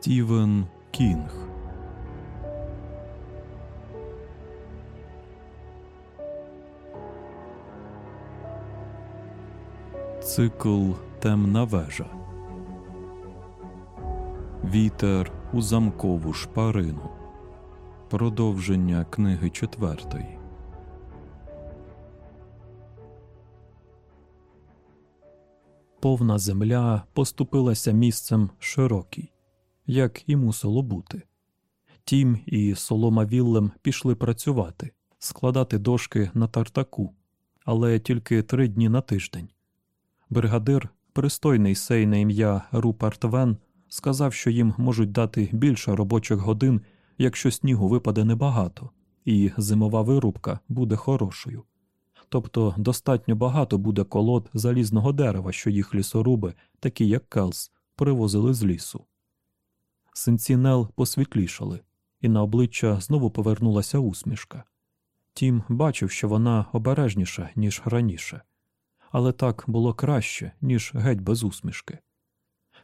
Стівен Кінг. Цикл Темна вежа. Вітер у замкову шпарину. Продовження книги четвертої. Повна земля поступилася місцем широкій, як і мусило бути. Тім і Солома Віллем пішли працювати, складати дошки на тартаку, але тільки три дні на тиждень. Бригадир, пристойний сей на ім'я Руперт Вен, сказав, що їм можуть дати більше робочих годин, якщо снігу випаде небагато, і зимова вирубка буде хорошою. Тобто достатньо багато буде колод залізного дерева, що їх лісоруби, такі як Келс, привозили з лісу. Синці Нел посвітлішали, і на обличчя знову повернулася усмішка. Тім бачив, що вона обережніша, ніж раніше, але так було краще, ніж геть без усмішки.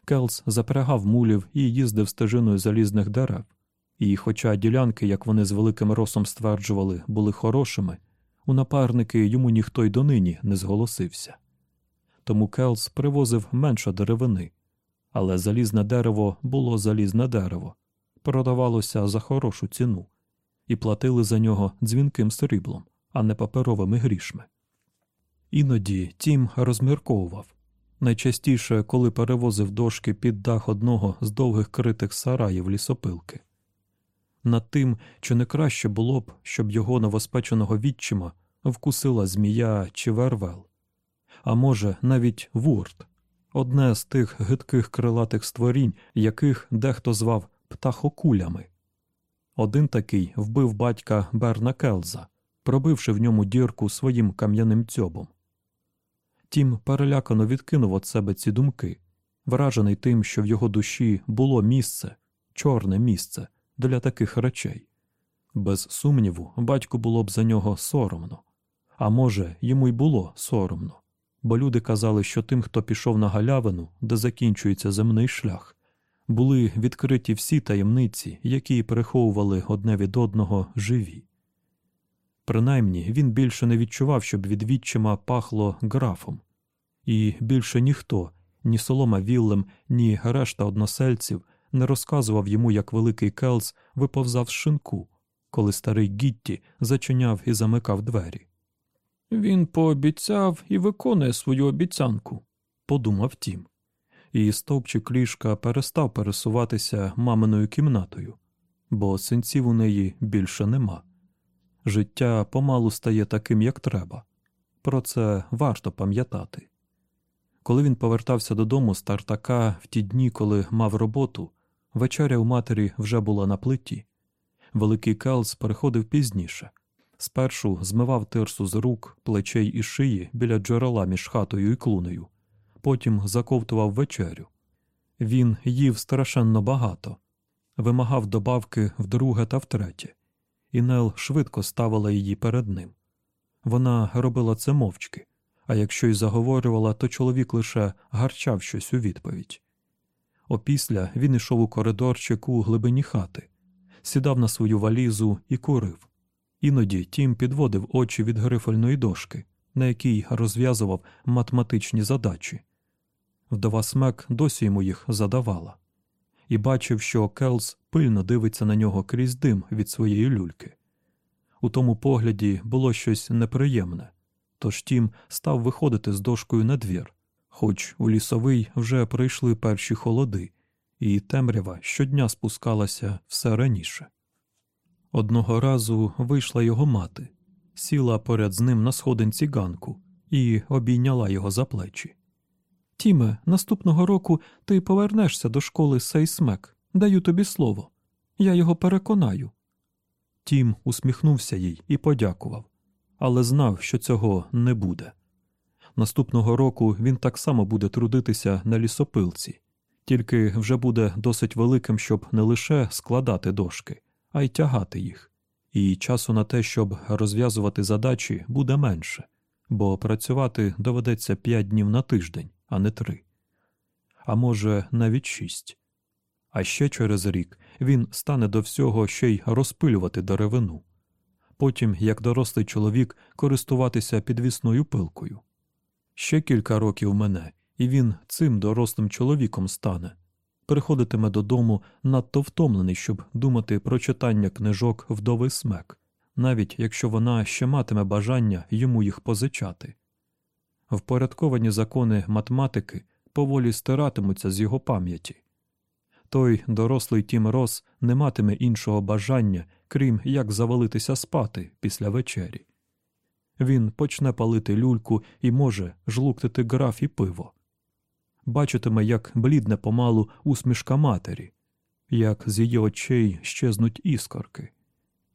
Келс запрягав мулів і їздив стежиною залізних дерев, і, хоча ділянки, як вони з Великим Россом стверджували, були хорошими, у напарники йому ніхто й донині не зголосився. Тому Келс привозив менше деревини, але залізне дерево було залізне дерево, продавалося за хорошу ціну, і платили за нього дзвінким сріблом, а не паперовими грішми. Іноді Тім розмірковував найчастіше, коли перевозив дошки під дах одного з довгих критих сараїв лісопилки. Над тим, чи не краще було б, щоб його новоспеченого відчима вкусила змія чи вервел, а може, навіть вурт, одне з тих гидких крилатих створінь, яких дехто звав птахокулями. Один такий вбив батька Берна Келза, пробивши в ньому дірку своїм кам'яним цьобом. Тім перелякано відкинув від себе ці думки, вражений тим, що в його душі було місце, чорне місце для таких речей. Без сумніву, батьку було б за нього соромно. А може, йому й було соромно, бо люди казали, що тим, хто пішов на галявину, де закінчується земний шлях, були відкриті всі таємниці, які переховували одне від одного живі. Принаймні він більше не відчував, щоб від відчима пахло графом, і більше ніхто, ні солома Віллем, ні решта односельців не розказував йому, як великий Келс виповзав з шинку, коли старий Гітті зачиняв і замикав двері. Він пообіцяв і виконує свою обіцянку, подумав Тім, і стовпчик ліжка перестав пересуватися маминою кімнатою, бо синців у неї більше нема. Життя помалу стає таким, як треба. Про це варто пам'ятати. Коли він повертався додому з тартака в ті дні, коли мав роботу, вечеря у матері вже була на плиті. Великий Келс приходив пізніше. Спершу змивав тирсу з рук, плечей і шиї біля джерела між хатою і клунею, потім заковтував вечерю. Він їв страшенно багато, вимагав добавки вдруге та втретє, і Нел швидко ставила її перед ним. Вона робила це мовчки, а якщо й заговорювала, то чоловік лише гарчав щось у відповідь. Опісля він ішов у коридорчик у глибині хати, сідав на свою валізу і курив. Іноді Тім підводив очі від грифельної дошки, на якій розв'язував математичні задачі. Вдова смек досі йому їх задавала, і бачив, що Келс пильно дивиться на нього крізь дим від своєї люльки. У тому погляді було щось неприємне, тож Тім став виходити з дошкою на двір, хоч у лісовий вже прийшли перші холоди, і темрява щодня спускалася все раніше. Одного разу вийшла його мати, сіла поряд з ним на сходинці ганку і обійняла його за плечі. Тіме, наступного року ти повернешся до школи Сейсмек. Даю тобі слово. Я його переконаю. Тім усміхнувся їй і подякував, але знав, що цього не буде. Наступного року він так само буде трудитися на лісопилці, тільки вже буде досить великим, щоб не лише складати дошки, а й тягати їх, і часу на те, щоб розв'язувати задачі, буде менше, бо працювати доведеться п'ять днів на тиждень, а не три, а може, навіть шість. А ще через рік він стане до всього ще й розпилювати деревину. Потім, як дорослий чоловік, користуватися підвісною пилкою. Ще кілька років мене, і він цим дорослим чоловіком стане. Приходитиме додому надто втомлений, щоб думати про читання книжок вдови смек, навіть якщо вона ще матиме бажання йому їх позичати. Впорядковані закони математики поволі стиратимуться з його пам'яті. Той дорослий Тім Рос не матиме іншого бажання, крім як завалитися спати після вечері. Він почне палити люльку і може жлуктити граф і пиво. Бачитиме, як блідне помалу усмішка матері, як з її очей щезнуть іскорки.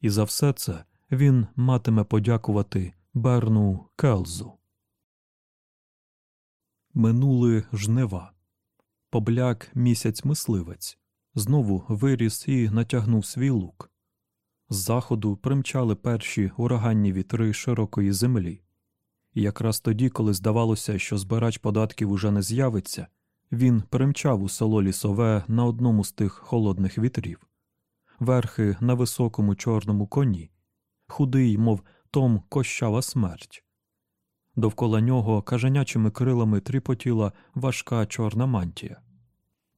І за все це він матиме подякувати Берну Келзу. Минули жнива. Побляк місяць мисливець, знову виріс і натягнув свій лук. З заходу примчали перші ураганні вітри широкої землі. І якраз тоді, коли здавалося, що збирач податків уже не з'явиться, він примчав у село лісове на одному з тих холодних вітрів, верхи на високому чорному коні, худий, мов том кощава смерть. Довкола нього кажанячими крилами тріпотіла важка чорна мантія.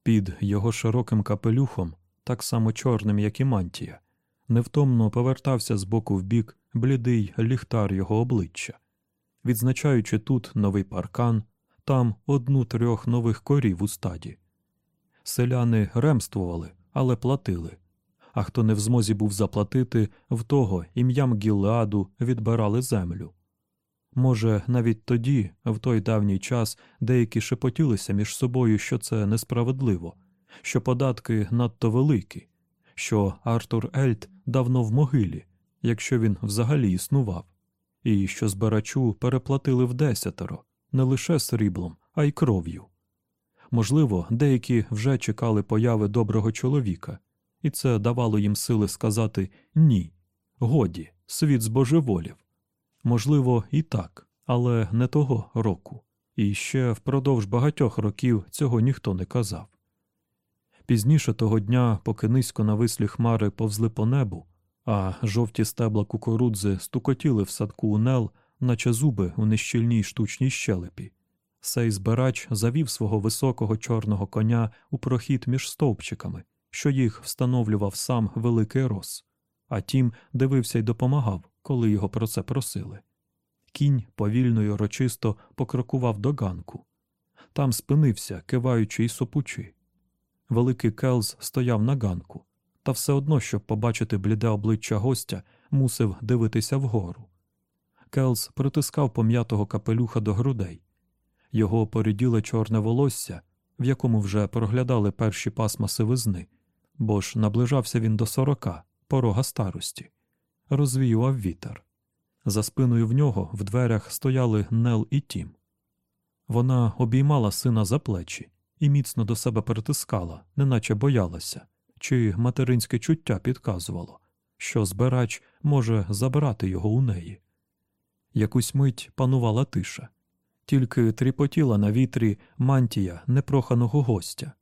Під його широким капелюхом, так само чорним, як і мантія, невтомно повертався з боку в бік блідий ліхтар його обличчя, відзначаючи тут новий паркан, там одну трьох нових корів у стаді. Селяни ремствували, але платили. А хто не в змозі був заплатити, в того ім'ям Гілеаду відбирали землю. Може, навіть тоді, в той давній час, деякі шепотілися між собою, що це несправедливо, що податки надто великі, що Артур Ельт давно в могилі, якщо він взагалі існував, і що збирачу переплатили в десятеро, не лише сріблом, а й кров'ю. Можливо, деякі вже чекали появи доброго чоловіка, і це давало їм сили сказати ні, годі, світ збожеволів. Можливо, і так, але не того року, і ще впродовж багатьох років цього ніхто не казав. Пізніше того дня, поки низько навислі хмари повзли по небу, а жовті стебла кукурудзи стукотіли в садку унел, наче зуби у нещільній штучній щелепі. Сей збирач завів свого високого чорного коня у прохід між стовпчиками, що їх встановлював сам великий роз, а тім дивився й допомагав, коли його про це просили. Кінь повільно й урочисто покрокував до ганку. Там спинився, киваючи й сопучи. Великий Келз стояв на ганку, та все одно, щоб побачити бліде обличчя гостя, мусив дивитися вгору. Келз притискав пом'ятого капелюха до грудей. Його поріділе чорне волосся, в якому вже проглядали перші пасма сивизни, бо ж наближався він до сорока, порога старості, розвіював вітер. За спиною в нього в дверях стояли Нел і Тім. Вона обіймала сина за плечі і міцно до себе притискала, неначе боялася, чи материнське чуття підказувало, що збирач може забрати його у неї. Якусь мить панувала тиша, тільки тріпотіла на вітрі мантія непроханого гостя,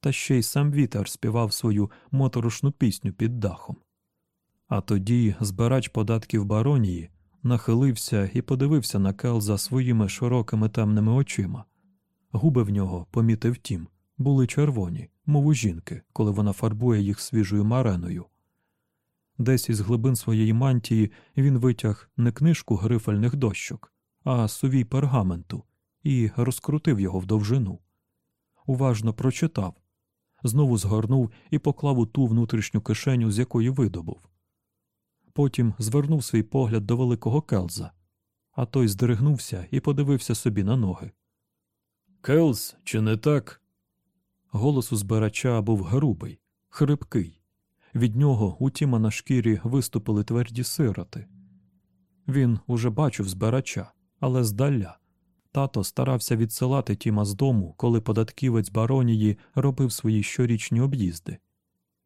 та ще й сам вітер співав свою моторошну пісню під дахом. А тоді збирач податків баронії нахилився і подивився на Келза своїми широкими темними очима. Губи в нього, помітив тім, були червоні, мов у жінки, коли вона фарбує їх свіжою мареною. Десь із глибин своєї мантії він витяг не книжку грифельних дощок, а сувій пергаменту і розкрутив його в довжину. Уважно прочитав, знову згорнув і поклав у ту внутрішню кишеню, з якої видобув. Потім звернув свій погляд до великого Келза, а той здригнувся і подивився собі на ноги. Келз, чи не так? Голос у збирача був грубий, хрипкий. Від нього у Тіма на шкірі виступили тверді сироти. Він уже бачив збирача, але здаля. Тато старався відсилати Тіма з дому, коли податківець баронії робив свої щорічні об'їзди.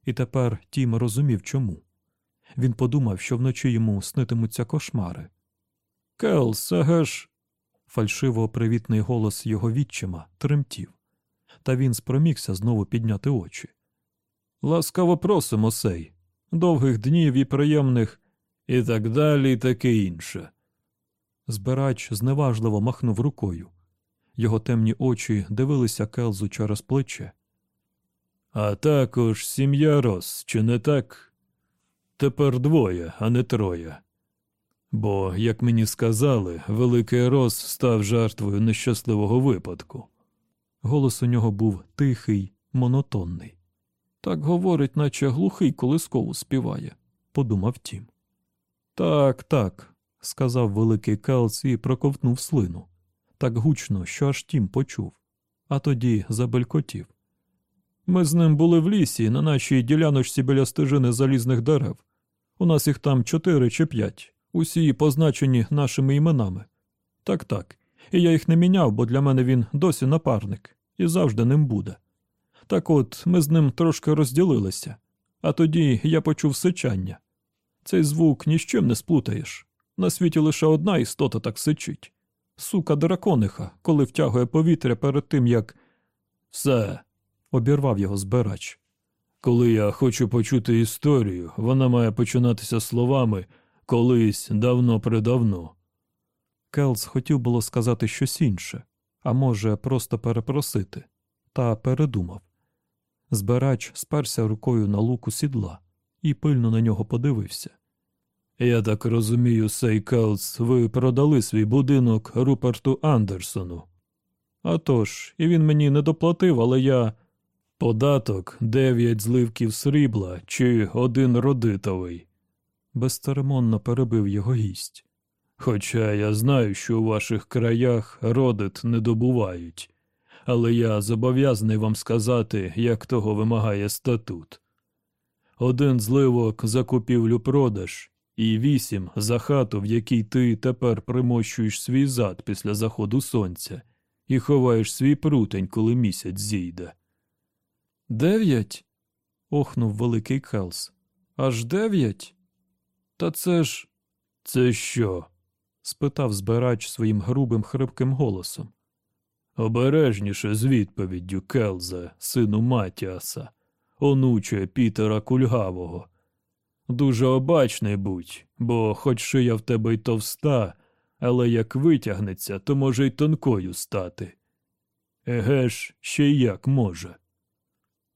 І тепер Тім розумів чому. Він подумав, що вночі йому снитимуться кошмари. Келс, еге. Фальшиво привітний голос його відчима тремтів, та він спромігся знову підняти очі. Ласкаво просимо сей, довгих днів і приємних, і так далі, і таке інше. Збирач зневажливо махнув рукою. Його темні очі дивилися Келзу через плече. А також сім'я Рос, чи не так? Тепер двоє, а не троє. Бо, як мені сказали, великий Рос став жертвою нещасливого випадку. Голос у нього був тихий, монотонний. Так говорить, наче глухий колискову співає, подумав Тім. Так, так, сказав великий Келц і проковтнув слину. Так гучно, що аж Тім почув, а тоді забелькотів. Ми з ним були в лісі на нашій діляночці біля стежини залізних дерев. У нас їх там чотири чи п'ять, усі позначені нашими іменами. Так, так. І я їх не міняв, бо для мене він досі напарник і завжди ним буде. Так от ми з ним трошки розділилися, а тоді я почув сичання. Цей звук ні з чим не сплутаєш. На світі лише одна істота так сичить. Сука дракониха, коли втягує повітря перед тим, як. Все, обірвав його збирач. Коли я хочу почути історію, вона має починатися словами колись давно придавно. Келс хотів було сказати щось інше, а може, просто перепросити, та передумав. Збирач сперся рукою на луку сідла і пильно на нього подивився. Я так розумію, Сей Келс, ви продали свій будинок Руперту Андерсону. «А тож, і він мені не доплатив, але я. Податок дев'ять зливків срібла чи один родитовий. Безцеремонно перебив його гість. Хоча я знаю, що у ваших краях родит не добувають, але я зобов'язаний вам сказати, як того вимагає статут. Один зливок за купівлю продаж і вісім за хату, в якій ти тепер примощуєш свій зад після заходу сонця і ховаєш свій прутень, коли місяць зійде. Дев'ять? охнув великий Келс. Аж дев'ять? Та це ж. Це що? Спитав збирач своїм грубим хрипким голосом. Обережніше з відповіддю Келзе, сину Матіаса, онуче Пітера Кульгавого. Дуже обачний будь, бо хоч шия в тебе й товста, але як витягнеться, то може й тонкою стати. Еге ж, ще й як може.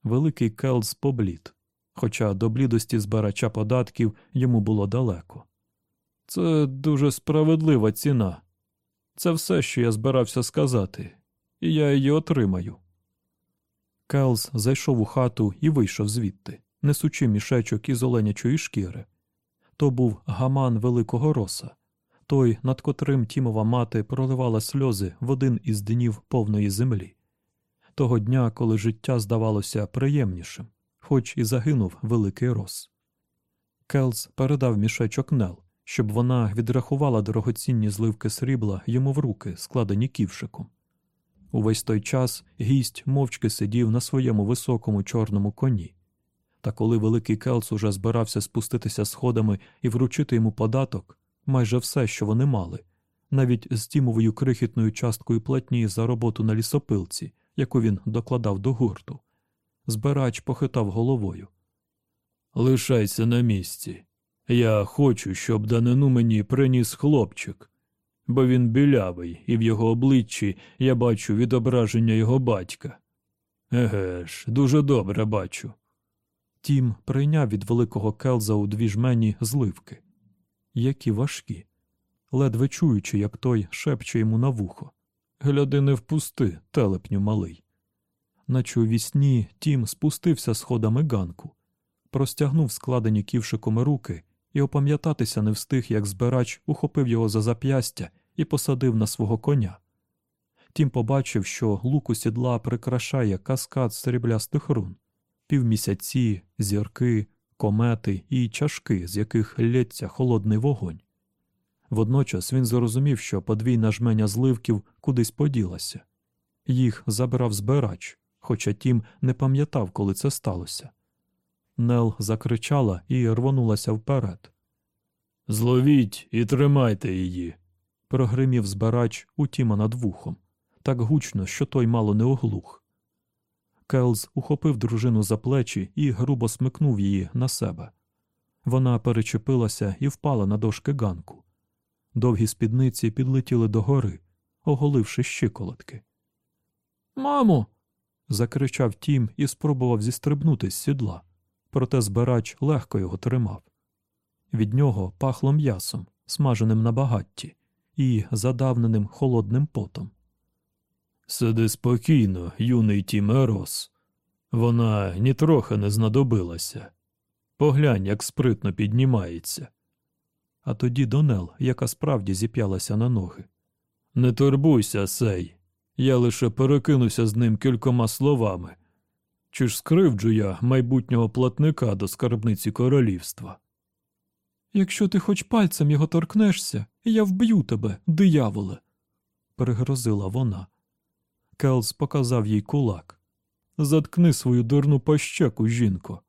Великий Келс поблід, хоча до блідості збирача податків йому було далеко. Це дуже справедлива ціна. Це все, що я збирався сказати, і я її отримаю. Келс зайшов у хату і вийшов звідти, несучи мішечок із оленячої шкіри. То був гаман великого Роса, той, над котрим Тімова мати проливала сльози в один із днів повної землі. Того дня, коли життя здавалося приємнішим, хоч і загинув великий Рос. Келс передав мішечок Нел, щоб вона відрахувала дорогоцінні зливки срібла йому в руки, складені ківшиком. Увесь той час гість мовчки сидів на своєму високому чорному коні. Та коли великий Келс уже збирався спуститися сходами і вручити йому податок, майже все, що вони мали, навіть з тімовою крихітною часткою платні за роботу на лісопилці, яку він докладав до гурту, збирач похитав головою. Лишайся на місці. Я хочу, щоб данину мені приніс хлопчик, бо він білявий, і в його обличчі я бачу відображення його батька. Еге ж, дуже добре бачу. Тім прийняв від великого келза у дві жмені зливки. Які важкі, ледве чуючи, як той шепче йому на вухо. Гляди, не впусти, телепню малий. Наче у вісні Тім спустився сходами ганку, простягнув складені ківшиками руки і опам'ятатися не встиг, як збирач ухопив його за зап'ястя і посадив на свого коня. Тім побачив, що луку сідла прикрашає каскад сріблястих рун, півмісяці, зірки, комети і чашки, з яких лється холодний вогонь. Водночас він зрозумів, що подвійна жменя зливків кудись поділася. Їх забрав збирач, хоча тім не пам'ятав, коли це сталося. Нел закричала і рвонулася вперед. Зловіть і тримайте її. прогримів збирач у Тіма над вухом, так гучно, що той мало не оглух. Келз ухопив дружину за плечі і грубо смикнув її на себе. Вона перечепилася і впала на дошки ганку. Довгі спідниці підлетіли догори, оголивши щиколотки. Мамо. закричав тім і спробував зістрибнути з сідла, проте збирач легко його тримав. Від нього пахло м'ясом, смаженим на багатті, і задавненим холодним потом. Сиди спокійно, юний Тімерос. Вона нітрохи не знадобилася. Поглянь, як спритно піднімається. А тоді Донел, яка справді зіп'ялася на ноги. Не турбуйся, сей. Я лише перекинуся з ним кількома словами. Чи ж скривджу я майбутнього платника до скарбниці королівства? Якщо ти хоч пальцем його торкнешся, я вб'ю тебе, дияволе, пригрозила вона. Келс показав їй кулак. Заткни свою дурну пащеку, жінко.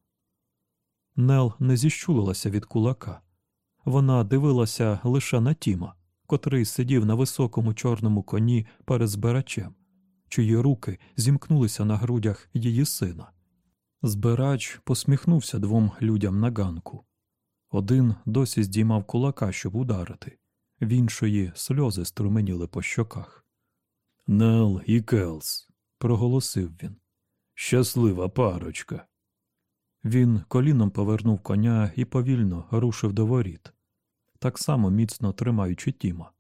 Нел не зіщулилася від кулака. Вона дивилася лише на Тіма, котрий сидів на високому чорному коні перед збирачем, чиї руки зімкнулися на грудях її сина. Збирач посміхнувся двом людям на ганку. Один досі здіймав кулака, щоб ударити, в іншої сльози струменіли по щоках. Нел і Келс, проголосив він. Щаслива парочка. Він коліном повернув коня і повільно рушив до воріт, так само міцно тримаючи Тіма.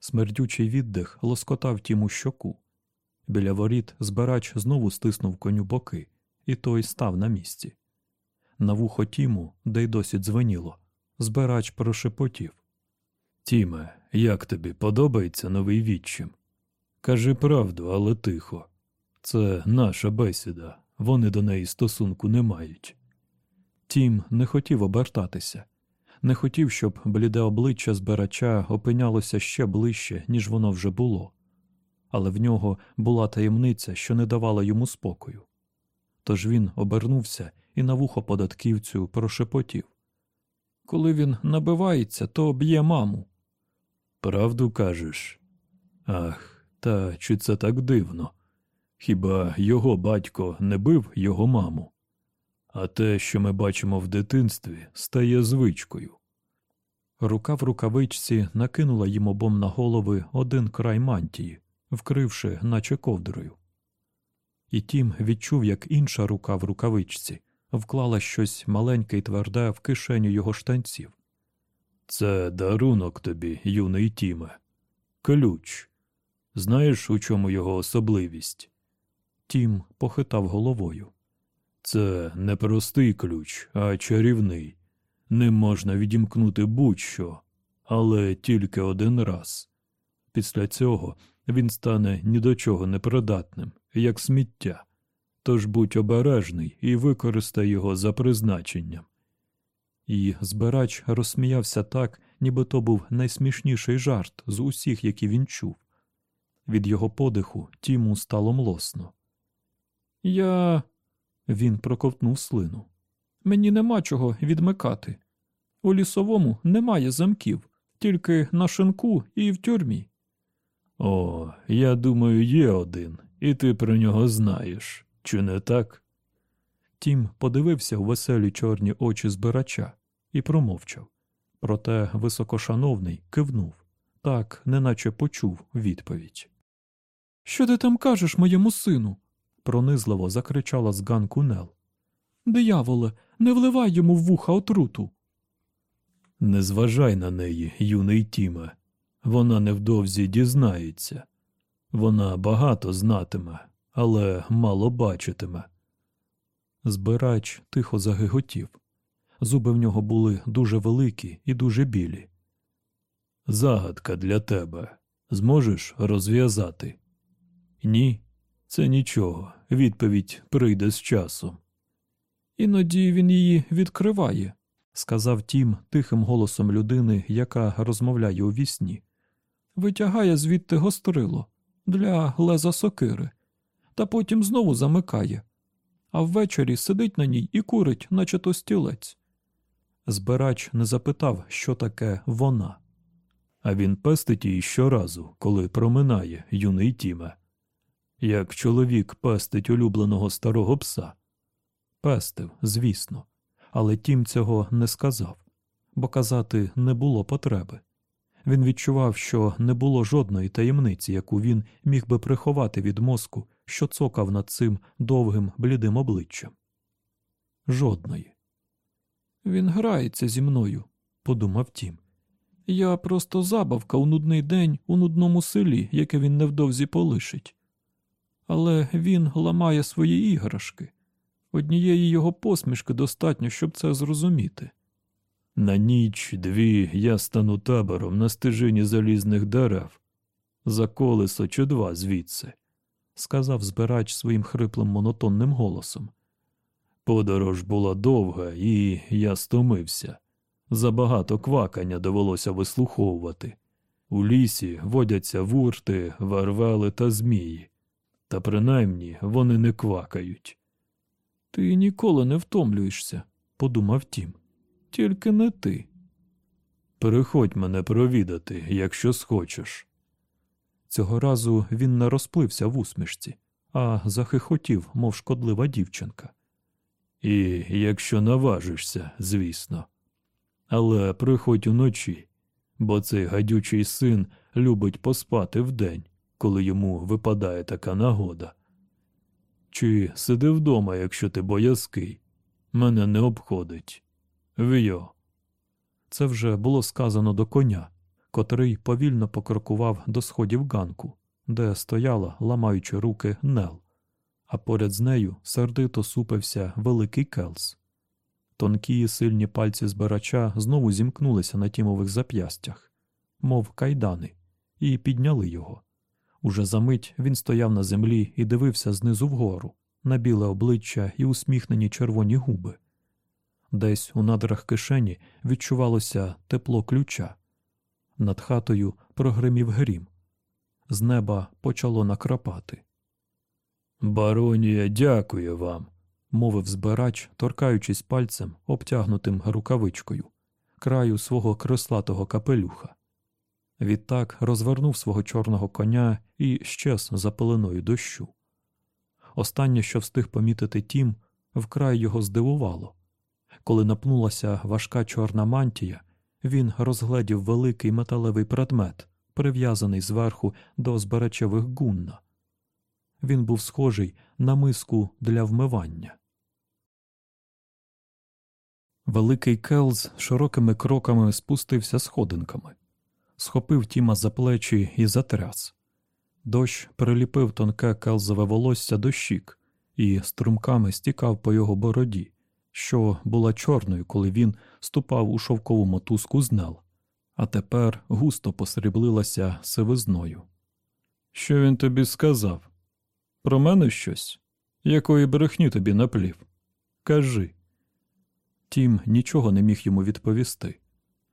Смердючий віддих лоскотав Тіму щоку. Біля воріт збирач знову стиснув коню боки, і той став на місці. На вухо Тіму, де й досі дзвеніло, збирач прошепотів. Тіме, як тобі подобається новий відчим? Кажи правду, але тихо. Це наша бесіда, вони до неї стосунку не мають. Тім не хотів обертатися, не хотів, щоб бліде обличчя збирача опинялося ще ближче, ніж воно вже було, але в нього була таємниця, що не давала йому спокою. Тож він обернувся і на вухо податківцю прошепотів. Коли він набивається, то б'є маму. Правду кажеш? Ах, та чи це так дивно? Хіба його батько не бив його маму? А те, що ми бачимо в дитинстві, стає звичкою. Рука в рукавичці накинула їм обом на голови один край мантії, вкривши, наче ковдрою. І тім відчув, як інша рука в рукавичці вклала щось маленьке й тверде в кишеню його штанців. Це дарунок тобі, юний Тіме. Ключ. Знаєш, у чому його особливість? Тім похитав головою. Це не простий ключ, а чарівний. Ним можна відімкнути будь-що, але тільки один раз. Після цього він стане ні до чого непридатним, як сміття. Тож будь обережний і використай його за призначенням. І збирач розсміявся так, ніби то був найсмішніший жарт з усіх, які він чув. Від його подиху Тіму стало млосно. Я. Він проковтнув слину. Мені нема чого відмикати. У лісовому немає замків, тільки на шинку і в тюрмі. О, я думаю, є один, і ти про нього знаєш, чи не так? Тім подивився у веселі чорні очі збирача і промовчав. Проте високошановний кивнув, так, неначе почув відповідь. Що ти там кажеш моєму сину? пронизливо закричала з ганку Нел. Дияволе, не вливай йому в вуха отруту. Не зважай на неї, юний Тіме. Вона невдовзі дізнається. Вона багато знатиме, але мало бачитиме. Збирач тихо загиготів. Зуби в нього були дуже великі і дуже білі. Загадка для тебе. Зможеш розв'язати? Ні, це нічого. Відповідь прийде з часом. Іноді він її відкриває, сказав Тім тихим голосом людини, яка розмовляє у вісні. Витягає звідти гострило для леза сокири, та потім знову замикає, а ввечері сидить на ній і курить, наче то стілець. Збирач не запитав, що таке вона. А він пестить її щоразу, коли проминає юний Тіме. як чоловік пестить улюбленого старого пса. Пестив, звісно, але тім цього не сказав, бо казати не було потреби. Він відчував, що не було жодної таємниці, яку він міг би приховати від мозку, що цокав над цим довгим блідим обличчям. Жодної. Він грається зі мною, подумав тім. Я просто забавка у нудний день у нудному селі, яке він невдовзі полишить. Але він ламає свої іграшки. Однієї його посмішки достатньо, щоб це зрозуміти. На ніч дві я стану табором на стежині залізних дерев, за колесо чи два звідси, сказав збирач своїм хриплим монотонним голосом. Подорож була довга, і я стомився. Забагато квакання довелося вислуховувати. У лісі водяться вурти, варвали та змії, та принаймні вони не квакають. Ти ніколи не втомлюєшся, подумав тім. Тільки не ти. Приходь мене провідати, якщо схочеш. Цього разу він не розплився в усмішці, а захихотів, мов шкодлива дівчинка. І якщо наважишся, звісно. Але приходь уночі, бо цей гадючий син любить поспати вдень, коли йому випадає така нагода. Чи сиди вдома, якщо ти боязкий, мене не обходить. Вйо. Це вже було сказано до коня, котрий повільно покрокував до сходів ганку, де стояла, ламаючи руки, Нел, а поряд з нею сердито супився великий келс. Тонкі сильні пальці збирача знову зімкнулися на тімових зап'ястях, мов кайдани, і підняли його. Уже за мить він стояв на землі і дивився знизу вгору, на біле обличчя і усміхнені червоні губи. Десь у надрах кишені відчувалося тепло ключа. Над хатою прогримів грім. З неба почало накрапати. Баронія, дякую вам, мовив збирач, торкаючись пальцем, обтягнутим рукавичкою, краю свого креслатого капелюха. Відтак розвернув свого чорного коня і щез за пеленою дощу. Останнє, що встиг помітити тім, вкрай його здивувало. Коли напнулася важка чорна мантія, він розгледів великий металевий предмет, прив'язаний зверху до зберечевих гунна. Він був схожий на миску для вмивання. Великий Келз широкими кроками спустився сходинками, схопив Тіма за плечі і затряс. Дощ приліпив тонке келзове волосся до щік і струмками стікав по його бороді, що була чорною, коли він ступав у шовкову мотузку з нел, а тепер густо посріблилася сивизною. Що він тобі сказав? Про мене щось? Якої брехні тобі наплів? Кажи. Тім нічого не міг йому відповісти.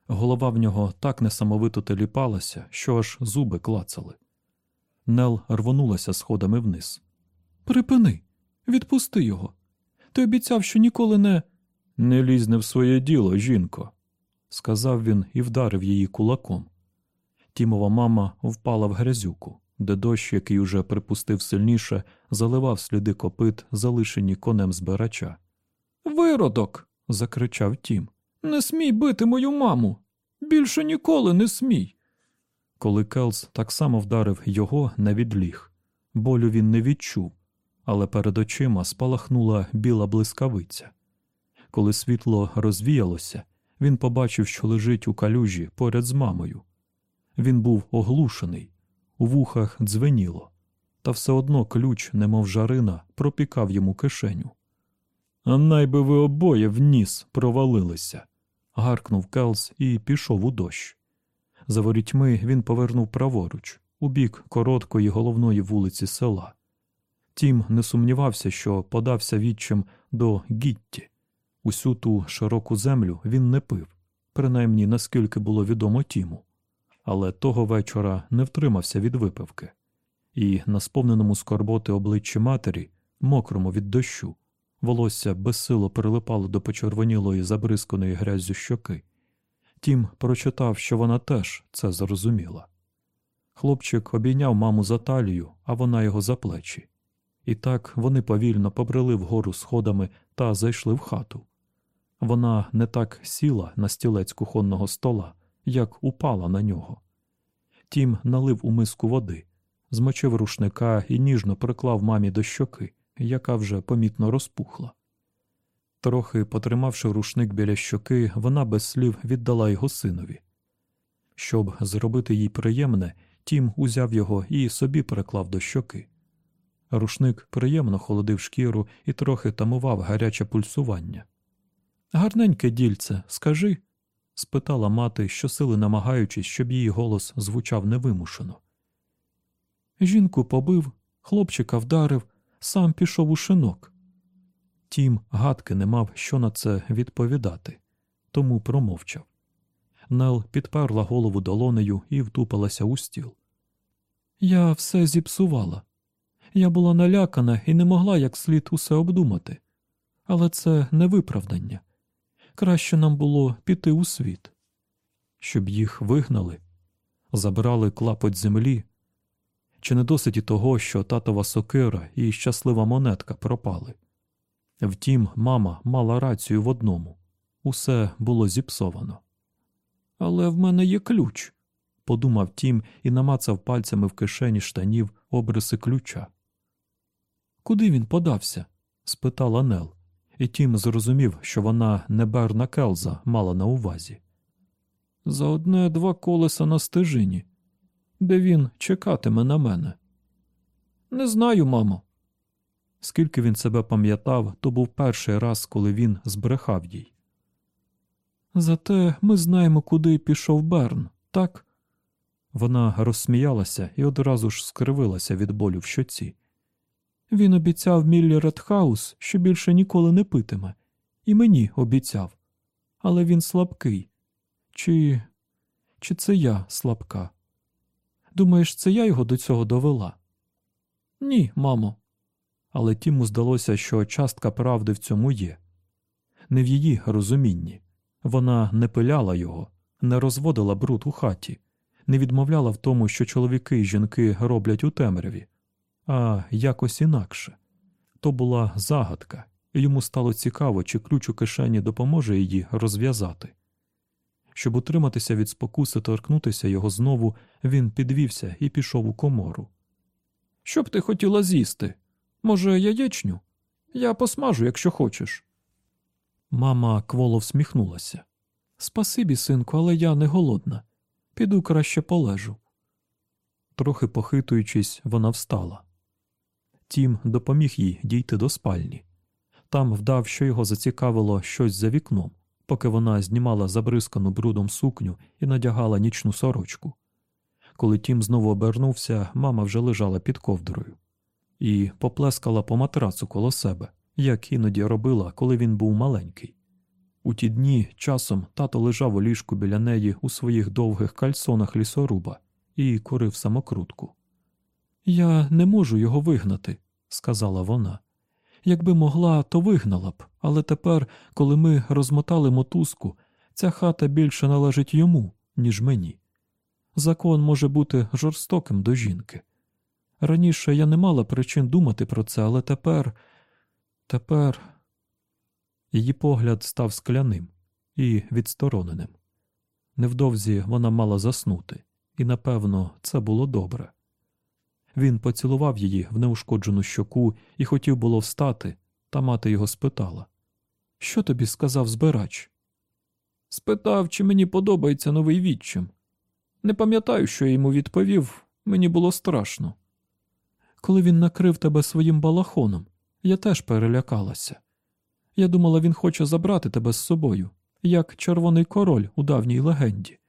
Голова в нього так несамовито теліпалася, що аж зуби клацали. Нел рвонулася сходами вниз. Припини, відпусти його. Ти обіцяв, що ніколи не. Не лізь не в своє діло, жінко, сказав він і вдарив її кулаком. Тімова мама впала в грязюку, де дощ, який уже припустив сильніше, заливав сліди копит, залишені конем збирача. Виродок. закричав Тім. Не смій бити мою маму. Більше ніколи не смій. Коли Келс так само вдарив його на відліг. Болю він не відчув, але перед очима спалахнула біла блискавиця. Коли світло розвіялося, він побачив, що лежить у калюжі поряд з мамою. Він був оглушений, у вухах дзвеніло, та все одно ключ, немов жарина, пропікав йому кишеню. А найби ви обоє в Ніс провалилися. гаркнув Келс і пішов у дощ. За ворітьми він повернув праворуч, у бік короткої головної вулиці села. Тім не сумнівався, що подався відчим до Гітті. Усю ту широку землю він не пив, принаймні наскільки було відомо Тіму. Але того вечора не втримався від випивки, і на сповненому скорботи обличчі матері, мокрому від дощу, волосся безсило прилипало до почервонілої забризканої грязю щоки. Тім прочитав, що вона теж це зрозуміла. Хлопчик обійняв маму за талію, а вона його за плечі. І так вони повільно побрели вгору сходами та зайшли в хату. Вона не так сіла на стілець кухонного стола, як упала на нього. Тім налив у миску води, змочив рушника і ніжно приклав мамі до щоки, яка вже помітно розпухла. Трохи потримавши рушник біля щоки, вона без слів віддала його синові. Щоб зробити їй приємне, Тім узяв його і собі приклав до щоки. Рушник приємно холодив шкіру і трохи тамував гаряче пульсування. Гарненьке дільце, скажи? спитала мати, щосили намагаючись, щоб її голос звучав невимушено. Жінку побив, хлопчика вдарив, сам пішов у шинок. Тім гадки не мав, що на це відповідати, тому промовчав. Нел підперла голову долонею і втупилася у стіл. Я все зіпсувала. Я була налякана і не могла як слід усе обдумати. Але це не виправдання. Краще нам було піти у світ. Щоб їх вигнали, забрали клапоть землі. Чи не досить і того, що татова сокира і щаслива монетка пропали? Втім, мама мала рацію в одному усе було зіпсовано. Але в мене є ключ, подумав Тім і намацав пальцями в кишені штанів обриси ключа. Куди він подався? спитала Нел, і Тім зрозумів, що вона не Берна Келза мала на увазі. За одне два колеса на стежині, де він чекатиме на мене. Не знаю, мамо. Скільки він себе пам'ятав, то був перший раз, коли він збрехав їй. Зате ми знаємо, куди пішов Берн, так? Вона розсміялася і одразу ж скривилася від болю в щоці. Він обіцяв Міллі Редхаус, що більше ніколи не питиме, і мені обіцяв. Але він слабкий. Чи Чи це я слабка? Думаєш, це я його до цього довела? Ні, мамо. Але Тіму здалося, що частка правди в цьому є. Не в її розумінні. Вона не пиляла його, не розводила бруд у хаті, не відмовляла в тому, що чоловіки і жінки роблять у темряві, а якось інакше. То була загадка, і йому стало цікаво, чи ключ у кишені допоможе її розв'язати. Щоб утриматися від спокуси торкнутися його знову, він підвівся і пішов у комору. Що б ти хотіла з'їсти? Може, яєчню? Я посмажу, якщо хочеш. Мама кволо всміхнулася. Спасибі, синку, але я не голодна. Піду краще полежу. Трохи похитуючись, вона встала. Тім допоміг їй дійти до спальні. Там вдав, що його зацікавило щось за вікном, поки вона знімала забризкану брудом сукню і надягала нічну сорочку. Коли Тім знову обернувся, мама вже лежала під ковдрою і поплескала по матрацу коло себе як іноді робила, коли він був маленький. У ті дні часом тато лежав у ліжку біля неї у своїх довгих кальсонах лісоруба і курив самокрутку. Я не можу його вигнати, сказала вона. Якби могла, то вигнала б, але тепер, коли ми розмотали мотузку, ця хата більше належить йому, ніж мені. Закон може бути жорстоким до жінки. Раніше я не мала причин думати про це, але тепер Тепер її погляд став скляним і відстороненим. Невдовзі вона мала заснути, і, напевно, це було добре. Він поцілував її в неушкоджену щоку і хотів було встати, та мати його спитала Що тобі сказав збирач? Спитав, чи мені подобається новий відчим. Не пам'ятаю, що я йому відповів, мені було страшно. Коли він накрив тебе своїм балахоном, я теж перелякалася. Я думала, він хоче забрати тебе з собою, як червоний король у давній легенді.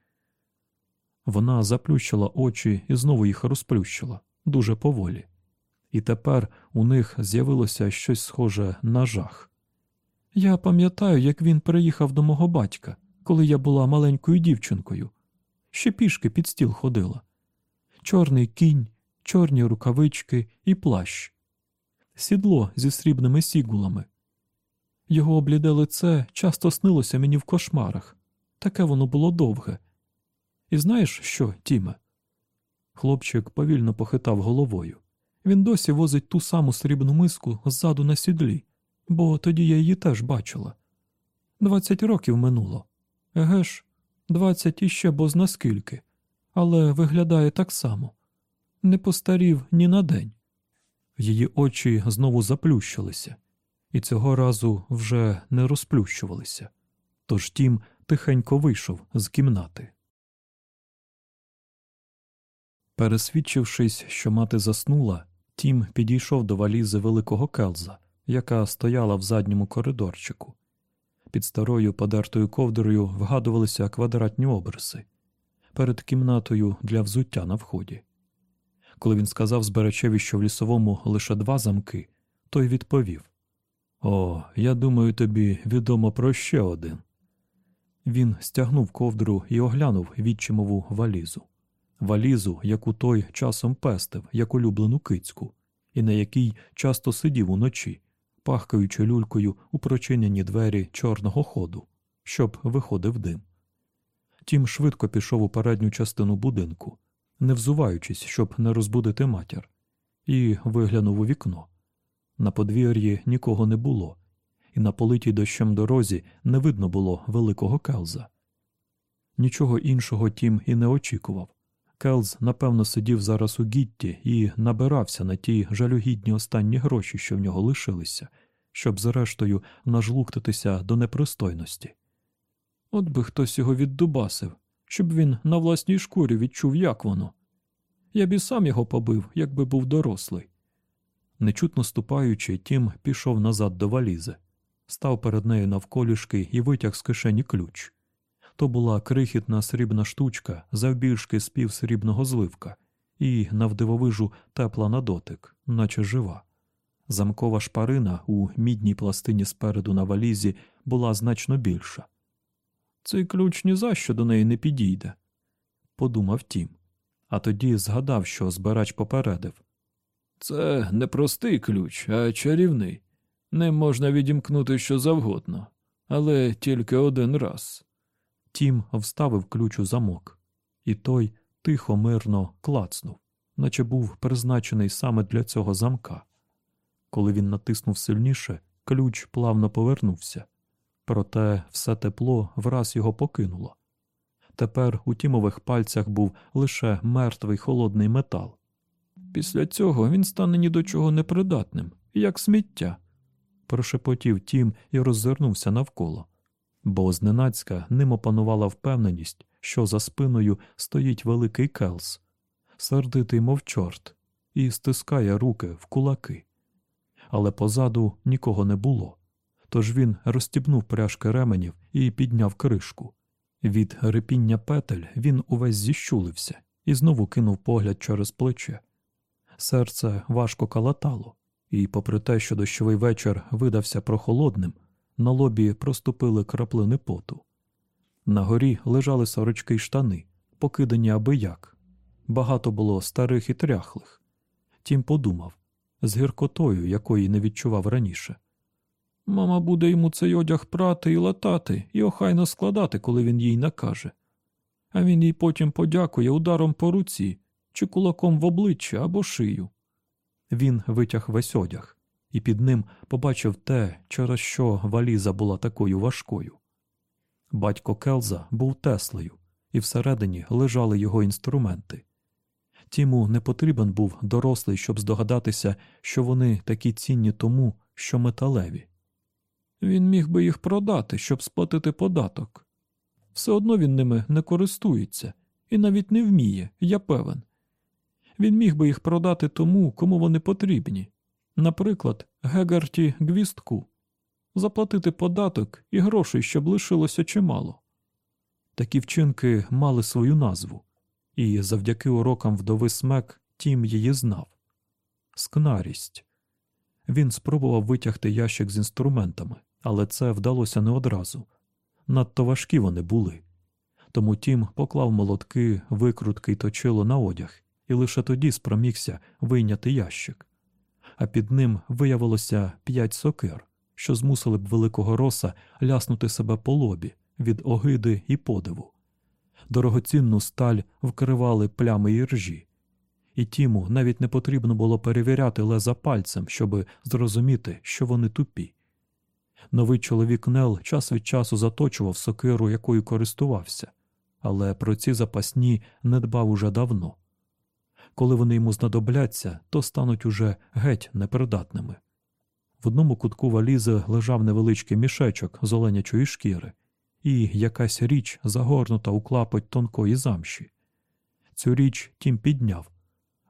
Вона заплющила очі і знову їх розплющила дуже поволі, і тепер у них з'явилося щось схоже на жах. Я пам'ятаю, як він приїхав до мого батька, коли я була маленькою дівчинкою, ще пішки під стіл ходила. Чорний кінь, чорні рукавички і плащ сідло зі срібними сігулами. Його обліде лице часто снилося мені в кошмарах, таке воно було довге. І знаєш що, Тіме? Хлопчик повільно похитав головою. Він досі возить ту саму срібну миску ззаду на сідлі, бо тоді я її теж бачила. Двадцять років минуло. Еге ж, двадцять іще бозна скільки, але виглядає так само. Не постарів ні на день. Її очі знову заплющилися, і цього разу вже не розплющувалися. Тож тім тихенько вийшов з кімнати. Пересвідчившись, що мати заснула, Тім підійшов до валізи великого келза, яка стояла в задньому коридорчику. Під старою подертою ковдрою вгадувалися квадратні обриси перед кімнатою для взуття на вході. Коли він сказав збирачеві, що в лісовому лише два замки, той відповів О, я думаю, тобі відомо про ще один. Він стягнув ковдру і оглянув відчимову валізу валізу, яку той часом пестив, як улюблену кицьку, і на якій часто сидів уночі, пахкаючи люлькою у прочинені двері чорного ходу, щоб виходив дим. Тім швидко пішов у передню частину будинку, не взуваючись, щоб не розбудити матір, і виглянув у вікно. На подвір'ї нікого не було, і на политій дощем дорозі не видно було великого келза. Нічого іншого тім і не очікував. Келз, напевно, сидів зараз у гітті і набирався на ті жалюгідні останні гроші, що в нього лишилися, щоб, зрештою, нажлуктитися до непристойності. От би хтось його віддубасив, щоб він на власній шкурі відчув, як воно. Я б і сам його побив, якби був дорослий. Нечутно ступаючи, тім пішов назад до валізи, став перед нею навколішки і витяг з кишені ключ. То була крихітна срібна штучка, завбільшки з пів зливка, і навдивовижу тепла на дотик, наче жива. Замкова шпарина у мідній пластині спереду на валізі була значно більша. Цей ключ ні за що до неї не підійде, подумав тім, а тоді згадав, що збирач попередив. Це не простий ключ, а чарівний. Ним можна відімкнути що завгодно, але тільки один раз. Тім вставив ключ у замок, і той тихо, мирно клацнув, наче був призначений саме для цього замка. Коли він натиснув сильніше, ключ плавно повернувся, проте все тепло враз його покинуло. Тепер у тімових пальцях був лише мертвий холодний метал. Після цього він стане ні до чого непридатним, як сміття, прошепотів тім і роззирнувся навколо бо зненацька ним опанувала впевненість, що за спиною стоїть великий келс, сердитий, мов чорт, і стискає руки в кулаки. Але позаду нікого не було. Тож він розстібнув пряжки ременів і підняв кришку. Від рипіння петель він увесь зіщулився і знову кинув погляд через плече. Серце важко калатало, і, попри те, що дощовий вечір видався прохолодним, на лобі проступили краплини поту. На горі лежали сорочки й штани, покидані аби як. Багато було старих і тряхлих. Тім подумав з гіркотою, якої не відчував раніше. Мама буде йому цей одяг прати і латати і охайно складати, коли він їй накаже. А він їй потім подякує ударом по руці чи кулаком в обличчя або шию. Він витяг весь одяг і під ним побачив те, через що валіза була такою важкою. Батько Келза був Теслею, і всередині лежали його інструменти. Тіму не потрібен був дорослий, щоб здогадатися, що вони такі цінні тому, що металеві. Він міг би їх продати, щоб сплатити податок. Все одно він ними не користується і навіть не вміє, я певен. Він міг би їх продати тому, кому вони потрібні, Наприклад, Гегарті гвістку, заплатити податок і грошей, щоб лишилося чимало. Такі вчинки мали свою назву, і завдяки урокам вдови смек тім її знав скнарість. Він спробував витягти ящик з інструментами, але це вдалося не одразу. Надто важкі вони були. Тому тім поклав молотки, викрутки й точило на одяг, і лише тоді спромігся вийняти ящик а під ним виявилося п'ять сокир, що змусили б великого роса ляснути себе по лобі від огиди і подиву. Дорогоцінну сталь вкривали плями іржі, і Тіму навіть не потрібно було перевіряти леза пальцем, щоби зрозуміти, що вони тупі. Новий чоловік Нел час від часу заточував сокиру, якою користувався, але про ці запасні не дбав уже давно. Коли вони йому знадобляться, то стануть уже геть непридатними. В одному кутку валізи лежав невеличкий мішечок з оленячої шкіри і якась річ загорнута у клапоть тонкої замші. Цю річ Тім підняв,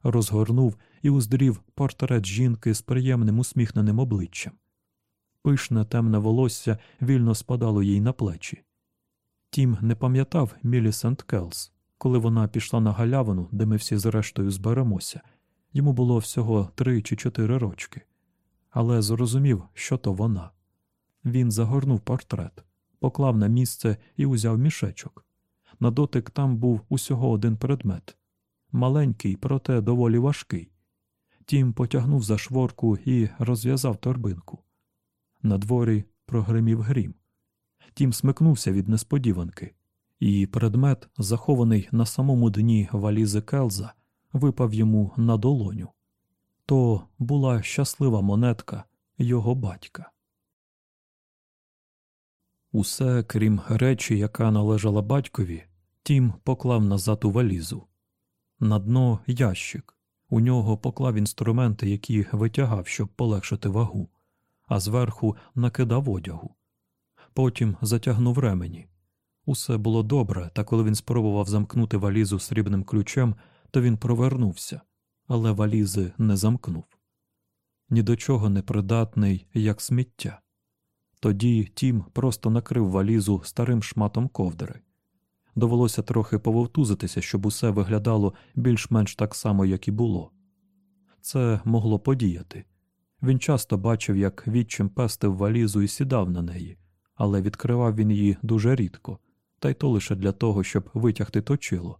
розгорнув і уздрів портрет жінки з приємним усміхненим обличчям. Пишне темне волосся вільно спадало їй на плечі. Тім не пам'ятав Мілісент Келс, коли вона пішла на галявину, де ми всі зрештою зберемося. Йому було всього три чи чотири рочки, але зрозумів, що то вона. Він загорнув портрет, поклав на місце і узяв мішечок. На дотик там був усього один предмет маленький, проте доволі важкий. Тім потягнув за шворку і розв'язав торбинку. На дворі прогримів грім. Тім смикнувся від несподіванки, і предмет, захований на самому дні валізи Келза, випав йому на долоню. То була щаслива монетка його батька. Усе, крім речі, яка належала батькові, Тім поклав назад у валізу. На дно ящик. У нього поклав інструменти, які витягав, щоб полегшити вагу, а зверху накидав одягу. Потім затягнув ремені. Усе було добре, та коли він спробував замкнути валізу срібним ключем, то він провернувся, але валізи не замкнув. Ні до чого не придатний, як сміття. Тоді Тім просто накрив валізу старим шматом ковдри. Довелося трохи пововтузитися, щоб усе виглядало більш-менш так само, як і було. Це могло подіяти. Він часто бачив, як відчим пестив валізу і сідав на неї, але відкривав він її дуже рідко, та й то лише для того, щоб витягти точило.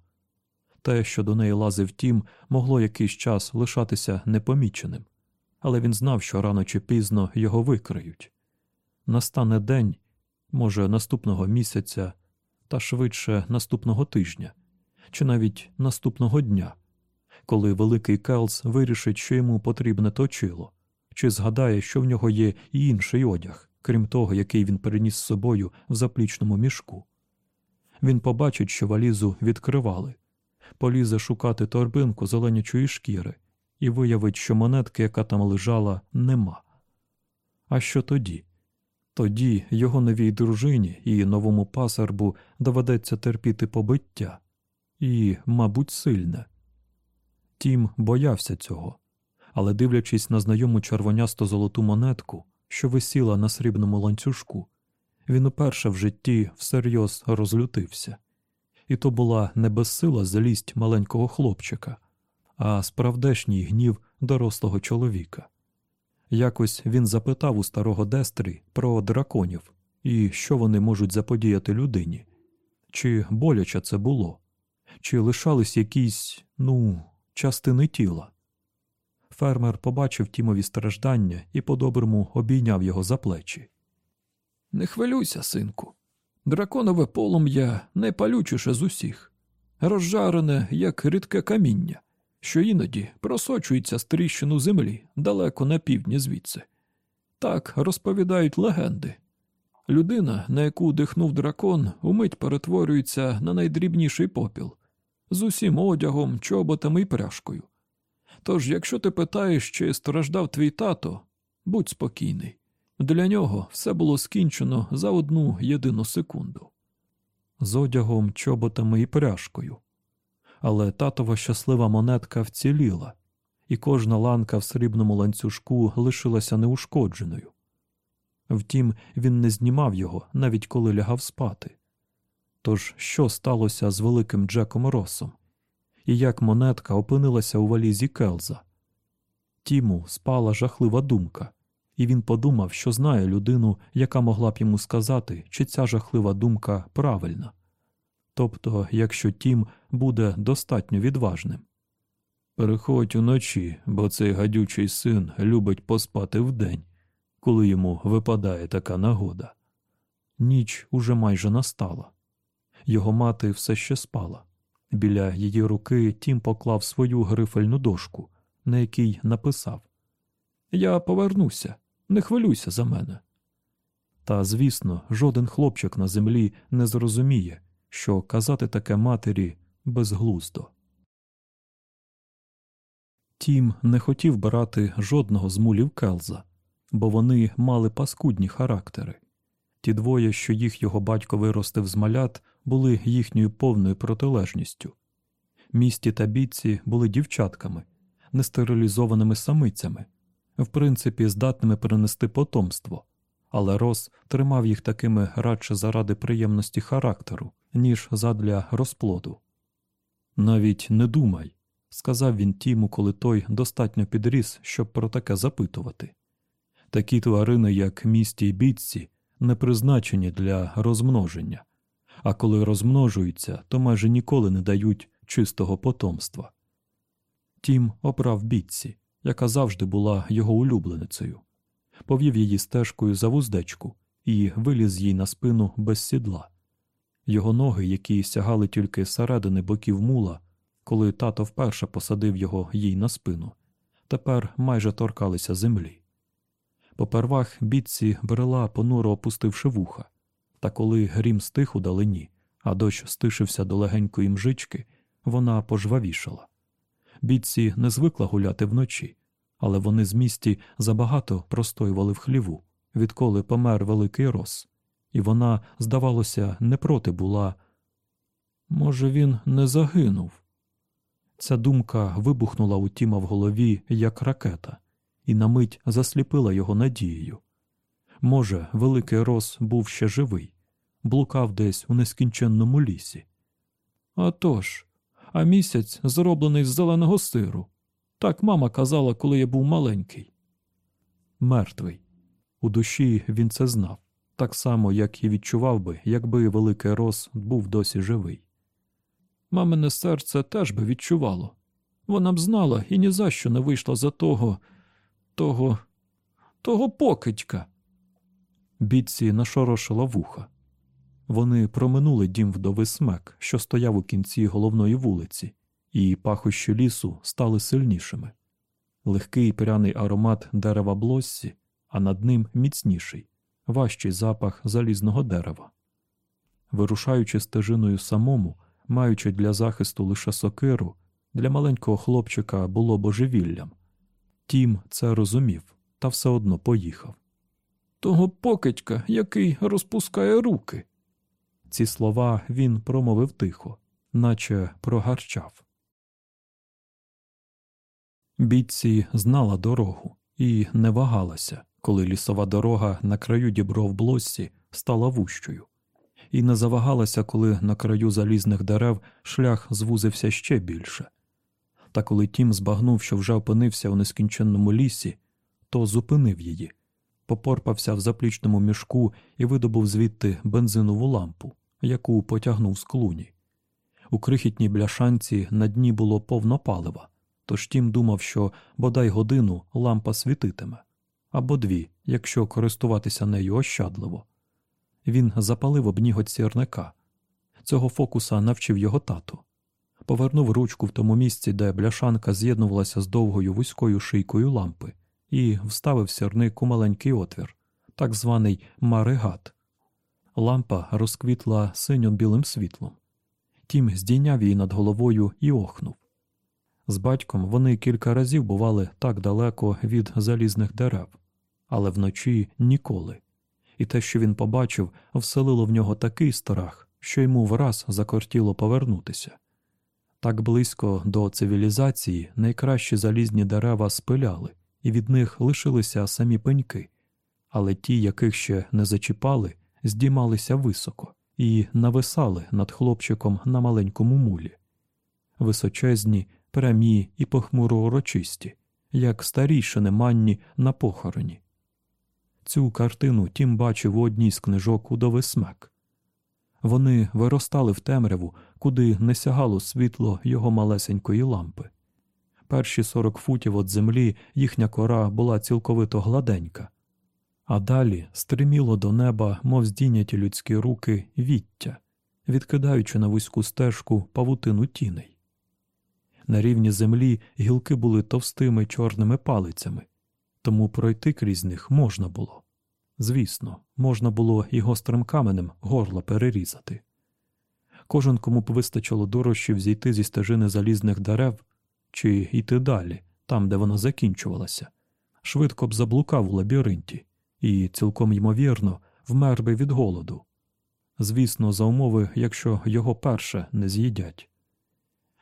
Те, що до неї лазив тім, могло якийсь час лишатися непоміченим, але він знав, що рано чи пізно його викриють. Настане день, може, наступного місяця, та швидше наступного тижня, чи навіть наступного дня, коли великий Келс вирішить, що йому потрібне точило, чи згадає, що в нього є і інший одяг, крім того, який він переніс з собою в заплічному мішку. Він побачить, що валізу відкривали, полізе шукати торбинку зеленячої шкіри і виявить, що монетки, яка там лежала, нема. А що тоді? Тоді його новій дружині і новому пасарбу доведеться терпіти побиття і, мабуть, сильне. Тім боявся цього, але, дивлячись на знайому червонясто золоту монетку, що висіла на срібному ланцюжку, він уперше в житті всерйоз розлютився. І то була не безсила злість маленького хлопчика, а справдешній гнів дорослого чоловіка. Якось він запитав у старого Дестрі про драконів і що вони можуть заподіяти людині, чи боляче це було, чи лишались якісь, ну, частини тіла. Фермер побачив Тімові страждання і по-доброму обійняв його за плечі. Не хвилюйся, синку. Драконове полум'я найпалючіше з усіх, розжарене, як рідке каміння що іноді просочується з тріщину землі далеко на півдні звідси. Так розповідають легенди. Людина, на яку дихнув дракон, умить перетворюється на найдрібніший попіл з усім одягом, чоботами і пряжкою. Тож, якщо ти питаєш, чи страждав твій тато, будь спокійний. Для нього все було скінчено за одну єдину секунду. З одягом, чоботами і пряжкою але татова щаслива монетка вціліла, і кожна ланка в срібному ланцюжку лишилася неушкодженою. Втім, він не знімав його, навіть коли лягав спати. Тож що сталося з великим Джеком Росом? І як монетка опинилася у валізі Келза? Тіму спала жахлива думка, і він подумав, що знає людину, яка могла б йому сказати, чи ця жахлива думка правильна тобто якщо Тім буде достатньо відважним. Переходь уночі, бо цей гадючий син любить поспати вдень, коли йому випадає така нагода. Ніч уже майже настала. Його мати все ще спала. Біля її руки Тім поклав свою грифельну дошку, на якій написав Я повернуся, не хвилюйся за мене. Та, звісно, жоден хлопчик на землі не зрозуміє, що казати таке матері безглуздо. Тім не хотів брати жодного з мулів Келза, бо вони мали паскудні характери. Ті двоє, що їх його батько виростив з малят, були їхньою повною протилежністю. Місті та бійці були дівчатками, нестерилізованими самицями, в принципі, здатними перенести потомство, але Рос тримав їх такими радше заради приємності характеру, ніж задля розплоду. Навіть не думай, сказав він Тіму, коли той достатньо підріс, щоб про таке запитувати. Такі тварини, як місті й бійці, не призначені для розмноження, а коли розмножуються, то майже ніколи не дають чистого потомства. Тім обрав бійці, яка завжди була його улюбленицею, повів її стежкою за вуздечку і виліз їй на спину без сідла. Його ноги, які сягали тільки середини боків мула, коли тато вперше посадив його їй на спину, тепер майже торкалися землі. Попервах бітці брела, понуро опустивши вуха, та коли грім стих у далині, а дощ стишився до легенької мжички, вона пожвавішала. Бітці не звикла гуляти вночі, але вони з місті забагато простоювали в хліву, відколи помер великий рос, і вона, здавалося, не проти була. Може, він не загинув. Ця думка вибухнула у Тіма в голові, як ракета, і на мить засліпила його надією. Може, великий рос був ще живий, блукав десь у нескінченному лісі. «А тож, а місяць зроблений з зеленого сиру. Так мама казала, коли я був маленький. Мертвий. У душі він це знав, так само, як і відчував би, якби великий рос був досі живий. Мамине серце теж би відчувало. Вона б знала і ні за що не вийшла за того, того, того покидька. Бітці нашорошила вуха. Вони проминули дім вдови смек, що стояв у кінці головної вулиці, і пахощі лісу стали сильнішими. Легкий пряний аромат дерева блоссі, а над ним міцніший, важчий запах залізного дерева. Вирушаючи стежиною самому, маючи для захисту лише сокиру, для маленького хлопчика було божевіллям. Тім це розумів та все одно поїхав. Того покидька, який розпускає руки. Ці слова він промовив тихо, наче прогарчав. Бітці знала дорогу і не вагалася, коли лісова дорога на краю дібров блоссі стала вущою, і не завагалася, коли на краю залізних дерев шлях звузився ще більше. Та коли Тім збагнув, що вже опинився у нескінченному лісі, то зупинив її, попорпався в заплічному мішку і видобув звідти бензинову лампу, яку потягнув з клуні. У крихітній бляшанці на дні було повно палива, тож Тім думав, що бодай годину лампа світитиме, або дві, якщо користуватися нею ощадливо. Він запалив обніготь сірника. Цього фокуса навчив його тато. Повернув ручку в тому місці, де бляшанка з'єднувалася з довгою вузькою шийкою лампи, і вставив сірник у маленький отвір, так званий маригат. Лампа розквітла синьо білим світлом. Тім здійняв її над головою і охнув. З батьком вони кілька разів бували так далеко від залізних дерев, але вночі ніколи. І те, що він побачив, вселило в нього такий страх, що йому враз закортіло повернутися. Так близько до цивілізації найкращі залізні дерева спиляли, і від них лишилися самі пеньки, але ті, яких ще не зачіпали, здіймалися високо і нависали над хлопчиком на маленькому мулі. Височезні, прямі і похмуро урочисті, як старійшини манні на похороні. Цю картину Тім бачив у одній з книжок удови смек. Вони виростали в темряву, куди не сягало світло його малесенької лампи. Перші сорок футів від землі їхня кора була цілковито гладенька, а далі стриміло до неба, мов здійняті людські руки, віття, відкидаючи на вузьку стежку павутину тіней. На рівні землі гілки були товстими чорними палицями, тому пройти крізь них можна було. Звісно, можна було і гострим каменем горло перерізати. Кожен, кому б вистачило дорожчів зійти зі стежини залізних дерев чи йти далі, там, де вона закінчувалася, швидко б заблукав у лабіринті і, цілком ймовірно, вмер би від голоду. Звісно, за умови, якщо його перше не з'їдять.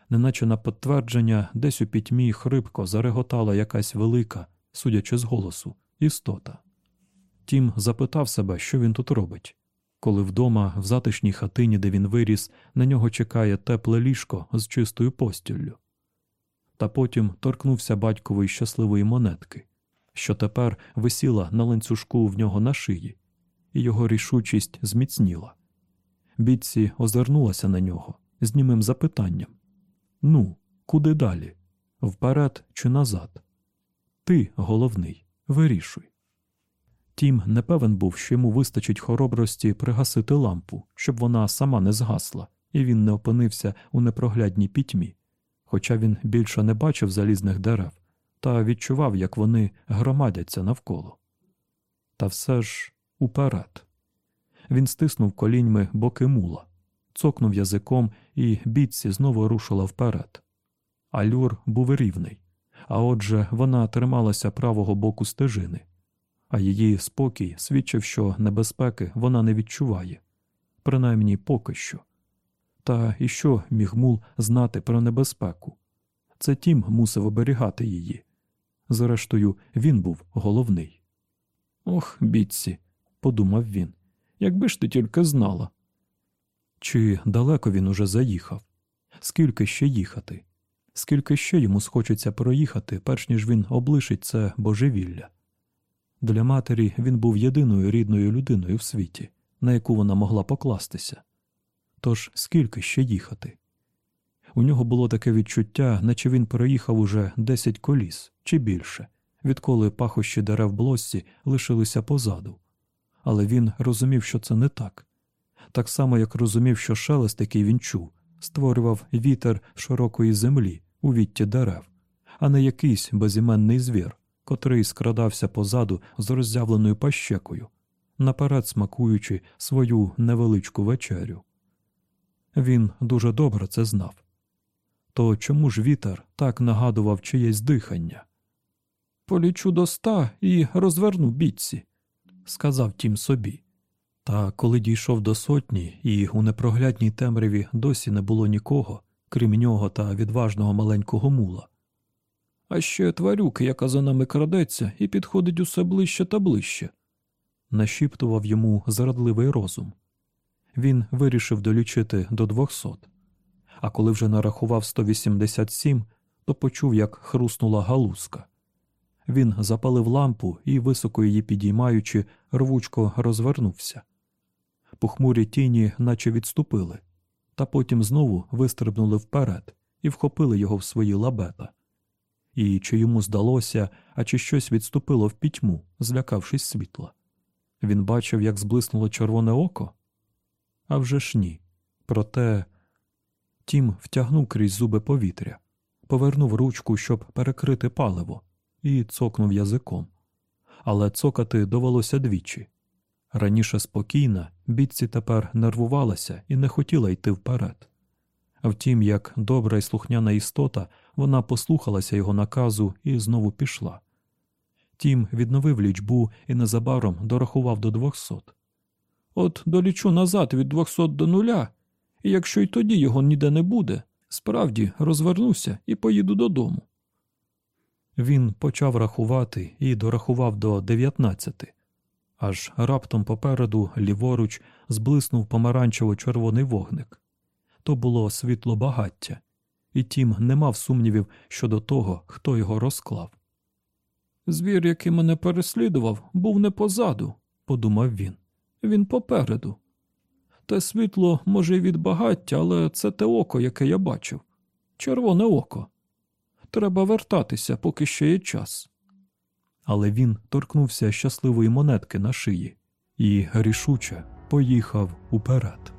Неначе на підтвердження, десь у пітьмі хрипко зареготала якась велика, судячи з голосу, істота. Тім запитав себе, що він тут робить, коли вдома, в затишній хатині, де він виріс, на нього чекає тепле ліжко з чистою постіллю. Та потім торкнувся батькової щасливої монетки, що тепер висіла на ланцюжку в нього на шиї, і його рішучість зміцніла. Бітсі озирнулася на нього з німим запитанням Ну, куди далі? Вперед чи назад? Ти, головний, вирішуй. Тім не певен був, що йому вистачить хоробрості пригасити лампу, щоб вона сама не згасла, і він не опинився у непроглядній пітьмі, хоча він більше не бачив залізних дерев та відчував, як вони громадяться навколо. Та все ж уперед. Він стиснув коліньми боки мула, цокнув язиком, і бітці знову рушила вперед. Алюр був рівний, а отже, вона трималася правого боку стежини, а її спокій свідчив, що небезпеки вона не відчуває, принаймні поки що. Та і що міг мул знати про небезпеку? Це тім мусив оберігати її. Зрештою, він був головний. Ох, бітці, подумав він, якби ж ти тільки знала. Чи далеко він уже заїхав? Скільки ще їхати? Скільки ще йому схочеться проїхати, перш ніж він облишить це божевілля? Для матері він був єдиною рідною людиною в світі, на яку вона могла покластися. Тож скільки ще їхати? У нього було таке відчуття, наче він проїхав уже десять коліс чи більше, відколи пахощі дерев блосці лишилися позаду. Але він розумів, що це не так. Так само, як розумів, що шелест, який він чув, створював вітер широкої землі у вітті дерев, а не якийсь безіменний звір, котрий скрадався позаду з роззявленою пащекою, наперед смакуючи свою невеличку вечерю. Він дуже добре це знав. То чому ж вітер так нагадував чиєсь дихання? Полічу до ста і розверну бітці, сказав тім собі. Та коли дійшов до сотні, і у непроглядній темряві досі не було нікого, крім нього та відважного маленького мула. А ще тварюк, яка за нами крадеться і підходить усе ближче та ближче, нашіптував йому зрадливий розум. Він вирішив долічити до двохсот. А коли вже нарахував 187, то почув, як хруснула галузка. Він запалив лампу і, високо її підіймаючи, рвучко розвернувся. Похмурі тіні наче відступили, та потім знову вистрибнули вперед і вхопили його в свої лабета. І чи йому здалося, а чи щось відступило в пітьму, злякавшись світла. Він бачив, як зблиснуло червоне око? А вже ж ні. Проте Тім втягнув крізь зуби повітря, повернув ручку, щоб перекрити паливо, і цокнув язиком. Але цокати довелося двічі. Раніше спокійна, бітці тепер нервувалася і не хотіла йти вперед. Втім, як добра і слухняна істота, вона послухалася його наказу і знову пішла. Тім відновив лічбу і незабаром дорахував до двохсот. От долічу назад від двохсот до нуля, і якщо й тоді його ніде не буде, справді розвернуся і поїду додому. Він почав рахувати і дорахував до дев'ятнадцяти, аж раптом попереду, ліворуч, зблиснув помаранчево-червоний вогник. То було світло багаття, і тім не мав сумнівів щодо того, хто його розклав. Звір, який мене переслідував, був не позаду, подумав він. Він попереду. Те світло, може, й від багаття, але це те око, яке я бачив. Червоне око. Треба вертатися, поки ще є час. Але він торкнувся щасливої монетки на шиї і рішуче поїхав уперед.